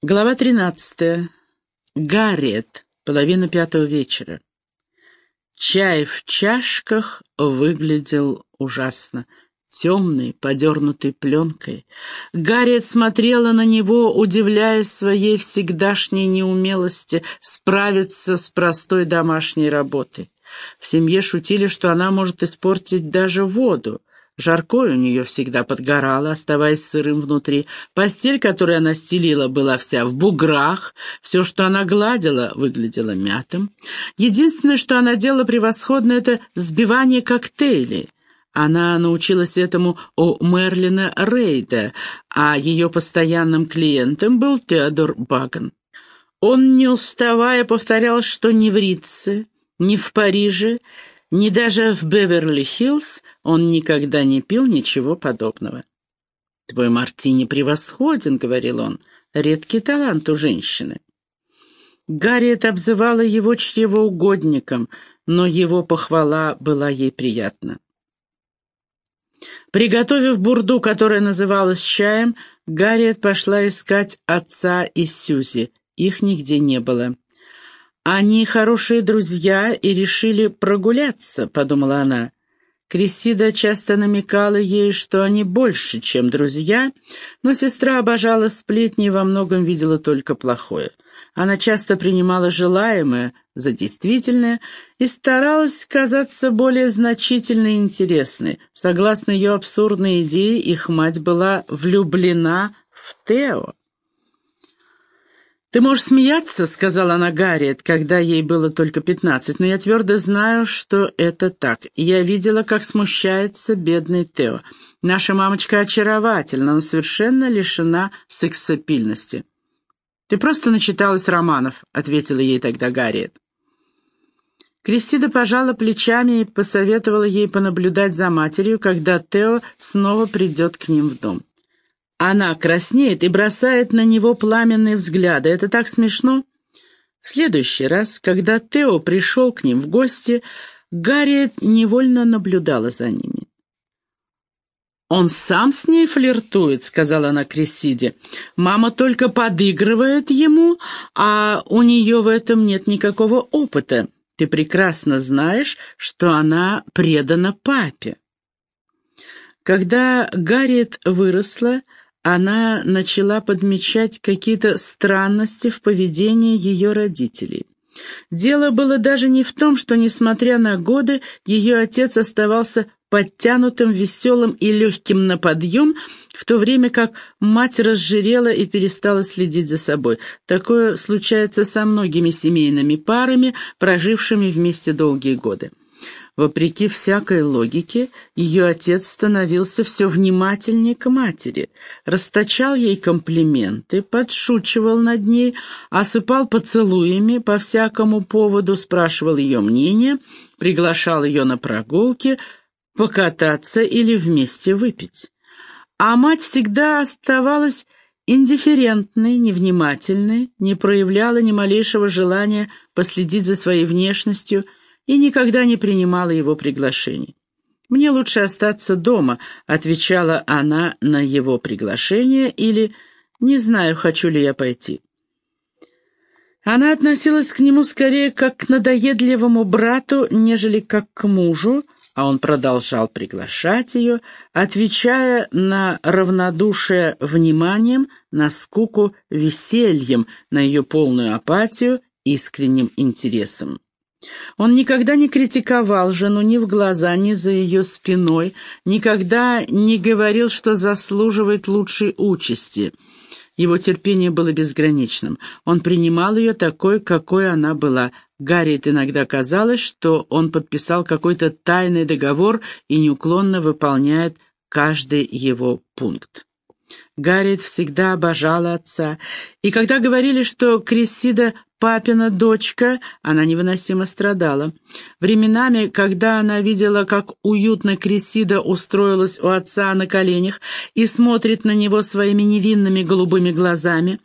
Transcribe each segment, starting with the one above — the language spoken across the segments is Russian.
Глава тринадцатая. Гарриет. Половина пятого вечера. Чай в чашках выглядел ужасно. Темный, подернутый пленкой. Гарриет смотрела на него, удивляясь своей всегдашней неумелости справиться с простой домашней работой. В семье шутили, что она может испортить даже воду. Жаркое у нее всегда подгорало, оставаясь сырым внутри. Постель, которую она стелила, была вся в буграх. Все, что она гладила, выглядело мятым. Единственное, что она делала превосходно, это сбивание коктейлей. Она научилась этому у Мерлина Рейда, а ее постоянным клиентом был Теодор Баган. Он, не уставая, повторял, что ни в Ритце, ни в Париже ни даже в Беверли-Хиллз он никогда не пил ничего подобного. «Твой мартини превосходен», — говорил он, — «редкий талант у женщины». Гарриет обзывала его чревоугодником, но его похвала была ей приятна. Приготовив бурду, которая называлась чаем, Гарриет пошла искать отца и Сюзи. Их нигде не было. «Они хорошие друзья и решили прогуляться», — подумала она. Крисида часто намекала ей, что они больше, чем друзья, но сестра обожала сплетни и во многом видела только плохое. Она часто принимала желаемое за действительное и старалась казаться более значительной и интересной. Согласно ее абсурдной идее, их мать была влюблена в Тео. «Ты можешь смеяться», — сказала она Гарриет, когда ей было только пятнадцать, «но я твердо знаю, что это так. Я видела, как смущается бедный Тео. Наша мамочка очаровательна, но совершенно лишена сексапильности». «Ты просто начиталась романов», — ответила ей тогда Гарриет. Кристида пожала плечами и посоветовала ей понаблюдать за матерью, когда Тео снова придет к ним в дом. Она краснеет и бросает на него пламенные взгляды. Это так смешно. В следующий раз, когда Тео пришел к ним в гости, Гарриет невольно наблюдала за ними. «Он сам с ней флиртует», — сказала она Крисиде. «Мама только подыгрывает ему, а у нее в этом нет никакого опыта. Ты прекрасно знаешь, что она предана папе». Когда Гарриет выросла, она начала подмечать какие-то странности в поведении ее родителей. Дело было даже не в том, что, несмотря на годы, ее отец оставался подтянутым, веселым и легким на подъем, в то время как мать разжирела и перестала следить за собой. Такое случается со многими семейными парами, прожившими вместе долгие годы. Вопреки всякой логике, ее отец становился все внимательнее к матери, расточал ей комплименты, подшучивал над ней, осыпал поцелуями по всякому поводу, спрашивал ее мнение, приглашал ее на прогулки, покататься или вместе выпить. А мать всегда оставалась индифферентной, невнимательной, не проявляла ни малейшего желания последить за своей внешностью – и никогда не принимала его приглашений. «Мне лучше остаться дома», — отвечала она на его приглашение, или «не знаю, хочу ли я пойти». Она относилась к нему скорее как к надоедливому брату, нежели как к мужу, а он продолжал приглашать ее, отвечая на равнодушие вниманием, на скуку весельем, на ее полную апатию искренним интересом. Он никогда не критиковал жену ни в глаза, ни за ее спиной, никогда не говорил, что заслуживает лучшей участи. Его терпение было безграничным. Он принимал ее такой, какой она была. Гарриет иногда казалось, что он подписал какой-то тайный договор и неуклонно выполняет каждый его пункт. Гарриет всегда обожала отца, и когда говорили, что Крессида папина дочка, она невыносимо страдала. Временами, когда она видела, как уютно Крисида устроилась у отца на коленях и смотрит на него своими невинными голубыми глазами,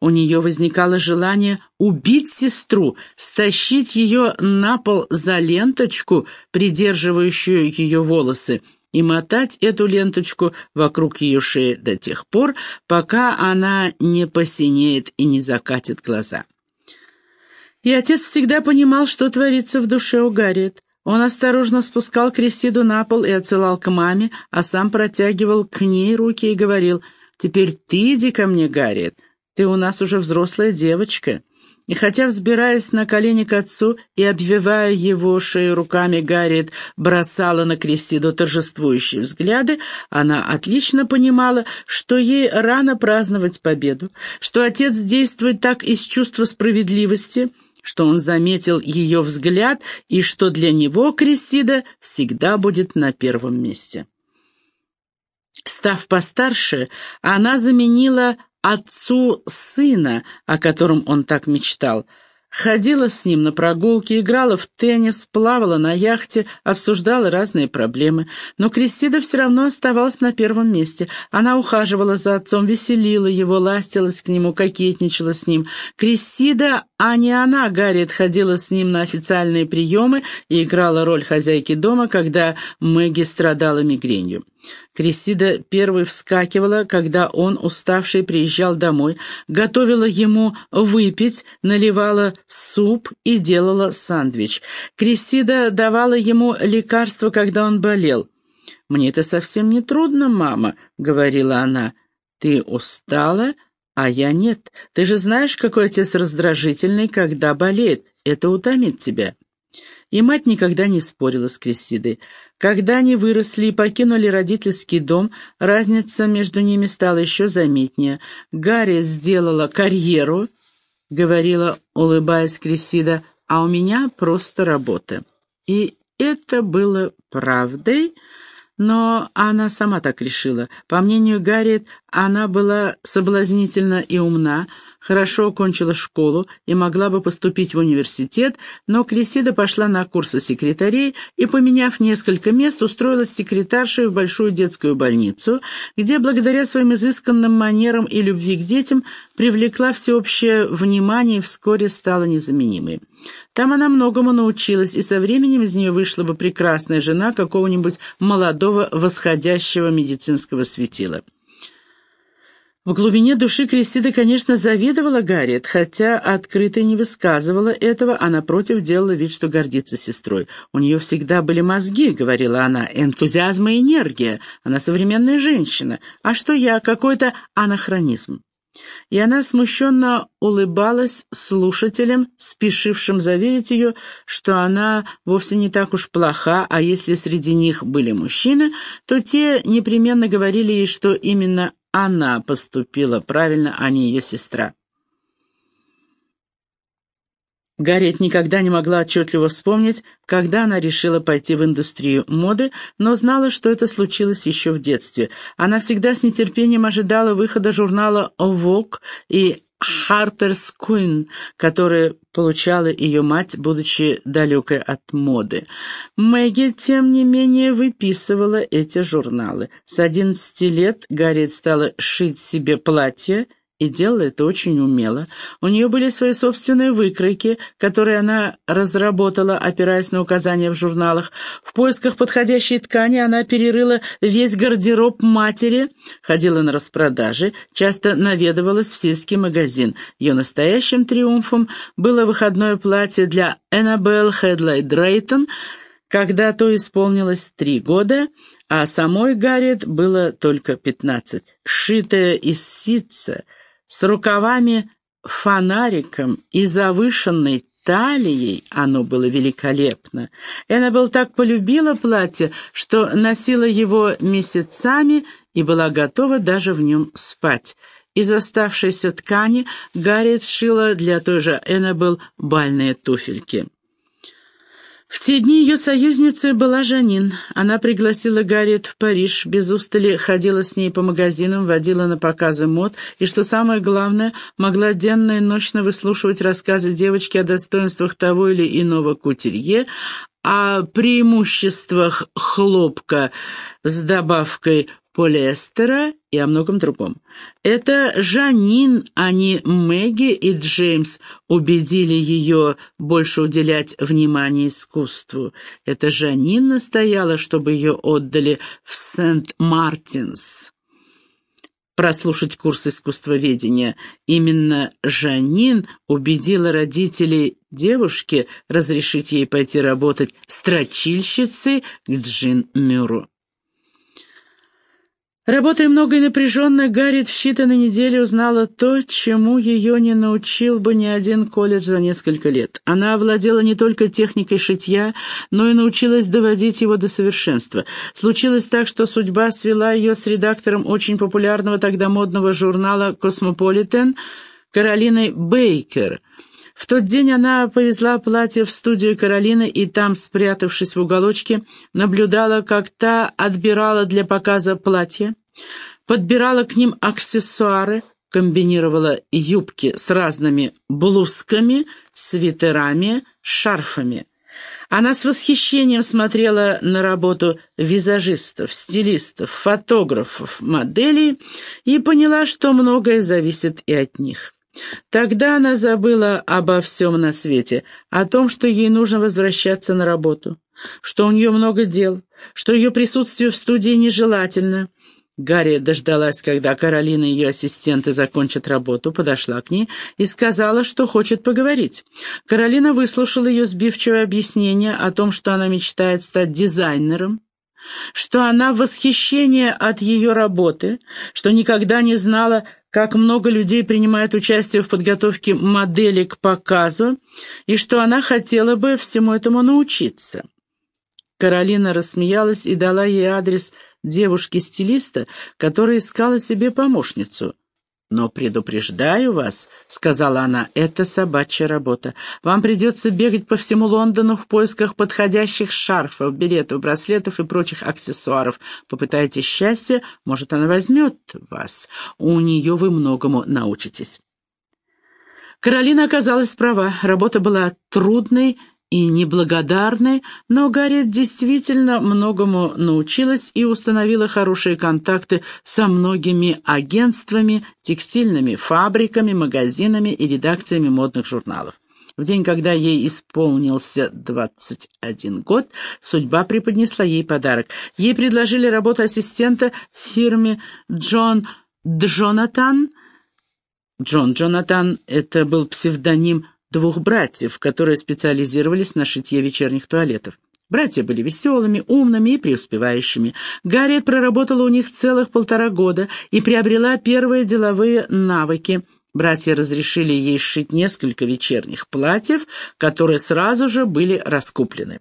у нее возникало желание убить сестру, стащить ее на пол за ленточку, придерживающую ее волосы, и мотать эту ленточку вокруг ее шеи до тех пор, пока она не посинеет и не закатит глаза. И отец всегда понимал, что творится в душе у Гарриет. Он осторожно спускал Крисиду на пол и отсылал к маме, а сам протягивал к ней руки и говорил, «Теперь ты иди ко мне, Гарриет, ты у нас уже взрослая девочка». И хотя, взбираясь на колени к отцу и обвивая его шею руками, Гарриет бросала на Крисиду торжествующие взгляды, она отлично понимала, что ей рано праздновать победу, что отец действует так из чувства справедливости — что он заметил ее взгляд и что для него Крисида всегда будет на первом месте. Став постарше, она заменила отцу сына, о котором он так мечтал — Ходила с ним на прогулки, играла в теннис, плавала на яхте, обсуждала разные проблемы. Но Кристида все равно оставалась на первом месте. Она ухаживала за отцом, веселила его, ластилась к нему, кокетничала с ним. Кристида, а не она, Гарриет, ходила с ним на официальные приемы и играла роль хозяйки дома, когда Мэгги страдала мигренью. Крисида первой вскакивала, когда он, уставший, приезжал домой, готовила ему выпить, наливала суп и делала сандвич. Крисида давала ему лекарства, когда он болел. «Мне это совсем не трудно, мама», — говорила она. «Ты устала, а я нет. Ты же знаешь, какой отец раздражительный, когда болеет. Это утомит тебя». И мать никогда не спорила с Крессидой. Когда они выросли и покинули родительский дом, разница между ними стала еще заметнее. Гарри сделала карьеру, говорила, улыбаясь Крессида, а у меня просто работа. И это было правдой, но она сама так решила. По мнению Гарриет, она была соблазнительна и умна, хорошо окончила школу и могла бы поступить в университет, но Крисида пошла на курсы секретарей и, поменяв несколько мест, устроилась секретаршей в большую детскую больницу, где, благодаря своим изысканным манерам и любви к детям, привлекла всеобщее внимание и вскоре стала незаменимой. Там она многому научилась, и со временем из нее вышла бы прекрасная жена какого-нибудь молодого восходящего медицинского светила. В глубине души Кристида, конечно, завидовала Гарриет, хотя открыто не высказывала этого, а напротив делала вид, что гордится сестрой. «У нее всегда были мозги», — говорила она, — «энтузиазм и энергия. Она современная женщина. А что я? Какой-то анахронизм». И она смущенно улыбалась слушателям, спешившим заверить ее, что она вовсе не так уж плоха, а если среди них были мужчины, то те непременно говорили ей, что именно она поступила правильно, а не ее сестра. Гарриет никогда не могла отчетливо вспомнить, когда она решила пойти в индустрию моды, но знала, что это случилось еще в детстве. Она всегда с нетерпением ожидала выхода журнала «Vogue» и Harper's Queen, которые получала ее мать, будучи далекой от моды. Мэгги, тем не менее, выписывала эти журналы. С одиннадцати лет Гарриет стала шить себе платья и делала это очень умело. У нее были свои собственные выкройки, которые она разработала, опираясь на указания в журналах. В поисках подходящей ткани она перерыла весь гардероб матери, ходила на распродажи, часто наведывалась в сельский магазин. Ее настоящим триумфом было выходное платье для Эннабелл Хедлай Дрейтон, когда то исполнилось три года, а самой Гарриет было только пятнадцать. Шитая из ситца — с рукавами-фонариком и завышенной талией оно было великолепно. Эннабелл так полюбила платье, что носила его месяцами и была готова даже в нем спать. Из оставшейся ткани Гарриет сшила для той же Эннабелл бальные туфельки. В те дни ее союзницей была Жанин. Она пригласила Гарриет в Париж, без устали ходила с ней по магазинам, водила на показы мод и, что самое главное, могла денно и ночно выслушивать рассказы девочки о достоинствах того или иного кутюрье, о преимуществах хлопка с добавкой полиэстера и о многом другом. Это Жанин, а не Мэгги и Джеймс убедили ее больше уделять внимание искусству. Это Жанин настояла, чтобы ее отдали в Сент-Мартинс прослушать курс искусствоведения. Именно Жанин убедила родителей девушки разрешить ей пойти работать строчильщицей к Джин Мюру. Работая много и напряженно, Гарриет в считанные недели узнала то, чему ее не научил бы ни один колледж за несколько лет. Она овладела не только техникой шитья, но и научилась доводить его до совершенства. Случилось так, что судьба свела ее с редактором очень популярного тогда модного журнала «Космополитен» Каролиной Бейкер – в тот день она повезла платье в студию Каролины и там, спрятавшись в уголочке, наблюдала, как та отбирала для показа платья, подбирала к ним аксессуары, комбинировала юбки с разными блузками, свитерами, шарфами. Она с восхищением смотрела на работу визажистов, стилистов, фотографов, моделей и поняла, что многое зависит и от них. Тогда она забыла обо всем на свете, о том, что ей нужно возвращаться на работу, что у нее много дел, что ее присутствие в студии нежелательно. Гарри дождалась, когда Каролина и ее ассистенты закончат работу, подошла к ней и сказала, что хочет поговорить. Каролина выслушала ее сбивчивое объяснение о том, что она мечтает стать дизайнером, что она в восхищении от ее работы, что никогда не знала, как много людей принимает участие в подготовке модели к показу, и что она хотела бы всему этому научиться. Каролина рассмеялась и дала ей адрес девушки-стилиста, которая искала себе помощницу. «Но предупреждаю вас», — сказала она, — «это собачья работа. Вам придется бегать по всему Лондону в поисках подходящих шарфов, билетов, браслетов и прочих аксессуаров. Попытайтесь счастье, может, она возьмет вас. У нее вы многому научитесь». Каролина оказалась права. Работа была трудной и неблагодарной, но Гарриет действительно многому научилась и установила хорошие контакты со многими агентствами, текстильными фабриками, магазинами и редакциями модных журналов. В день, когда ей исполнился 21 год, судьба преподнесла ей подарок. Ей предложили работу ассистента в фирме Джон Джонатан. Джон Джонатан — это был псевдоним двух братьев, которые специализировались на шитье вечерних туалетов. Братья были веселыми, умными и преуспевающими. Гарриет проработала у них целых полтора года и приобрела первые деловые навыки. Братья разрешили ей сшить несколько вечерних платьев, которые сразу же были раскуплены.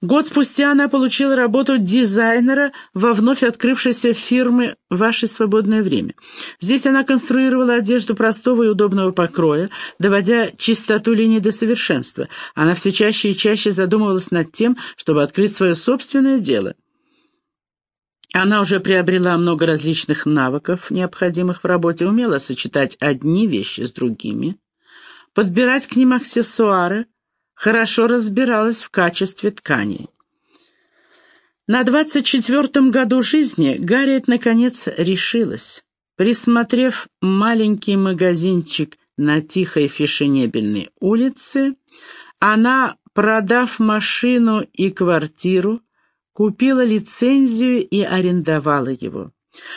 Год спустя она получила работу дизайнера во вновь открывшейся фирме «Ваше свободное время». Здесь она конструировала одежду простого и удобного покроя, доводя чистоту линий до совершенства. Она все чаще и чаще задумывалась над тем, чтобы открыть свое собственное дело. Она уже приобрела много различных навыков, необходимых в работе, умела сочетать одни вещи с другими, подбирать к ним аксессуары, хорошо разбиралась в качестве тканей. На двадцать четвертом году жизни Гарриет наконец решилась. Присмотрев маленький магазинчик на тихой фешенебельной улице, она, продав машину и квартиру, купила лицензию и арендовала его.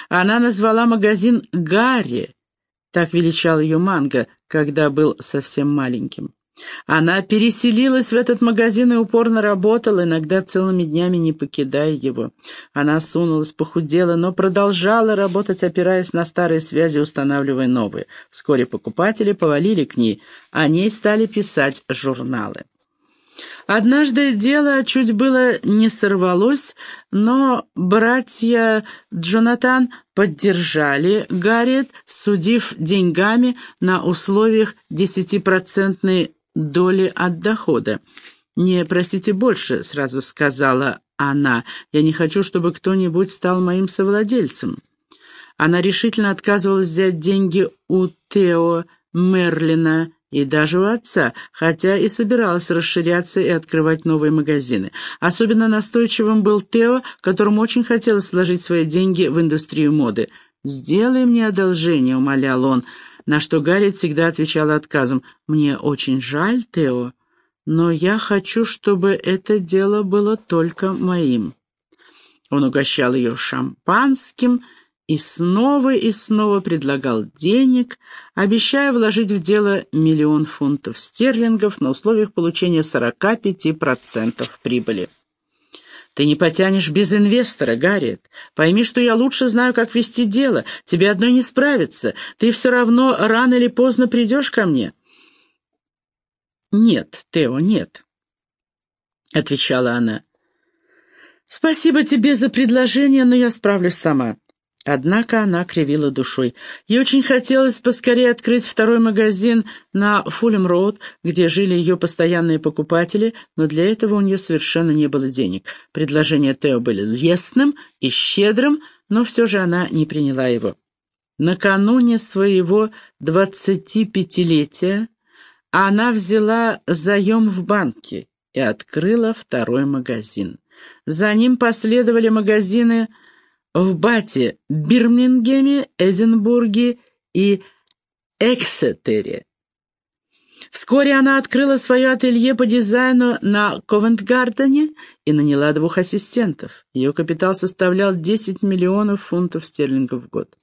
Она назвала магазин «Гарри», так величал ее Манго, когда был совсем маленьким. Она переселилась в этот магазин и упорно работала, иногда целыми днями не покидая его. Она сунулась, похудела, но продолжала работать, опираясь на старые связи, устанавливая новые. Вскоре покупатели повалили к ней, о ней стали писать журналы. Однажды дело чуть было не сорвалось, но братья Джонатан поддержали Гарриет, судив деньгами на условиях десятипроцентной доли от дохода. «Не просите больше», — сразу сказала она. «Я не хочу, чтобы кто-нибудь стал моим совладельцем». Она решительно отказывалась взять деньги у Тео Мерлина и даже у отца, хотя и собиралась расширяться и открывать новые магазины. Особенно настойчивым был Тео, которому очень хотелось вложить свои деньги в индустрию моды. «Сделай мне одолжение», — умолял он, на что Гарри всегда отвечала отказом. «Мне очень жаль, Тео, но я хочу, чтобы это дело было только моим». Он угощал ее шампанским и снова и снова предлагал денег, обещая вложить в дело миллион фунтов стерлингов на условиях получения 45% прибыли. «Ты не потянешь без инвестора, Гарриет. Пойми, что я лучше знаю, как вести дело. Тебе одной не справиться. Ты все равно рано или поздно придешь ко мне». «Нет, Тео, нет», — отвечала она. «Спасибо тебе за предложение, но я справлюсь сама». Однако она кривила душой. Ей очень хотелось поскорее открыть второй магазин на Фулем-Роуд, где жили ее постоянные покупатели, но для этого у нее совершенно не было денег. Предложение Тео были лестным и щедрым, но все же она не приняла его. Накануне своего двадцатипятилетия она взяла заем в банке и открыла второй магазин. За ним последовали магазины в Бате, Бирмингеме, Эдинбурге и Эксетере. Вскоре она открыла свое ателье по дизайну на Ковент-Гардене и наняла двух ассистентов. Ее капитал составлял 10 миллионов фунтов стерлингов в год.